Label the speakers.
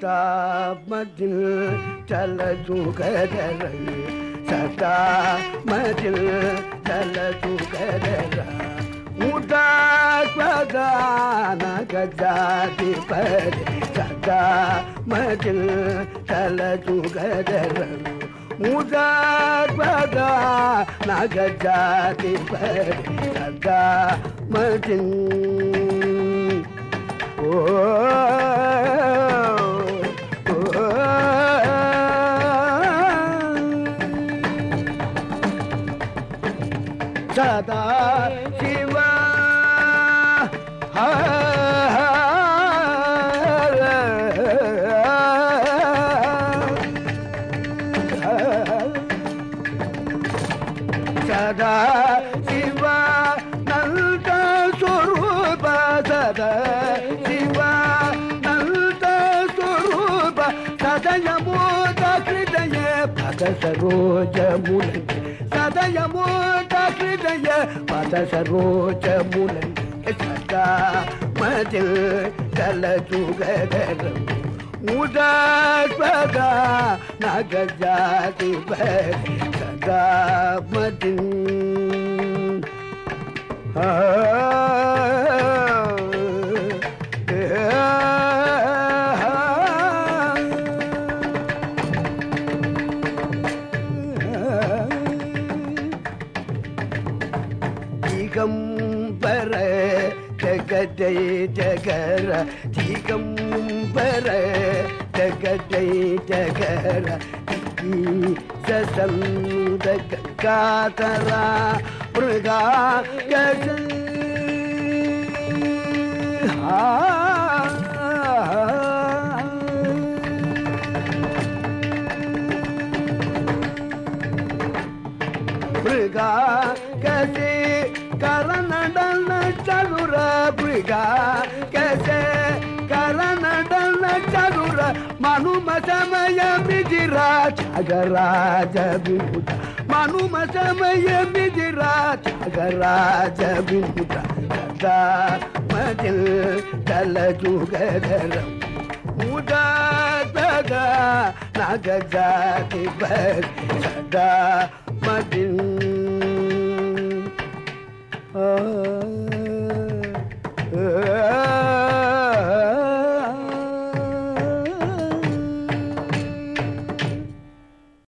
Speaker 1: சதாமதில் சலதுகதர சதாமதில் சலதுகதர गजाधिपदा मधील तल तुगदर मुदा बदा नागजाधिपदा मधील ओ। सदा शिवा சதா சிவா நல்ல சொரூப சதா சிவா நல்ல சொரூப சதயமோத கிருதய பத சரோஜ முனன் சதயமோத கிருதய பத சரோஜ முனன் ಮದಿಲ್ ಕಲ ಜುಗದರ ಉದಾಸ್ಪದ ನಗ ಜಾತಿ ಬರಿ ಸದಾ ಮದಿಲ್ ದಿಗಂಬರ திகம்பர ஜகதை ஜகர திகம்பர ஜகதை ஜகர சசந்த காதரா மிருகா கஜ ஆ मृगा गजे కరనడన చదుర బ్రిగా కేసే కరనడన చదుర మనుమ సమయ బిజిరా చగరాజ బింబుట మనుమ సమయ బిజిరా చగరాజ బింబుట మదిల్ తల జుగరం ఉదా నగజాతి సదా మదిల్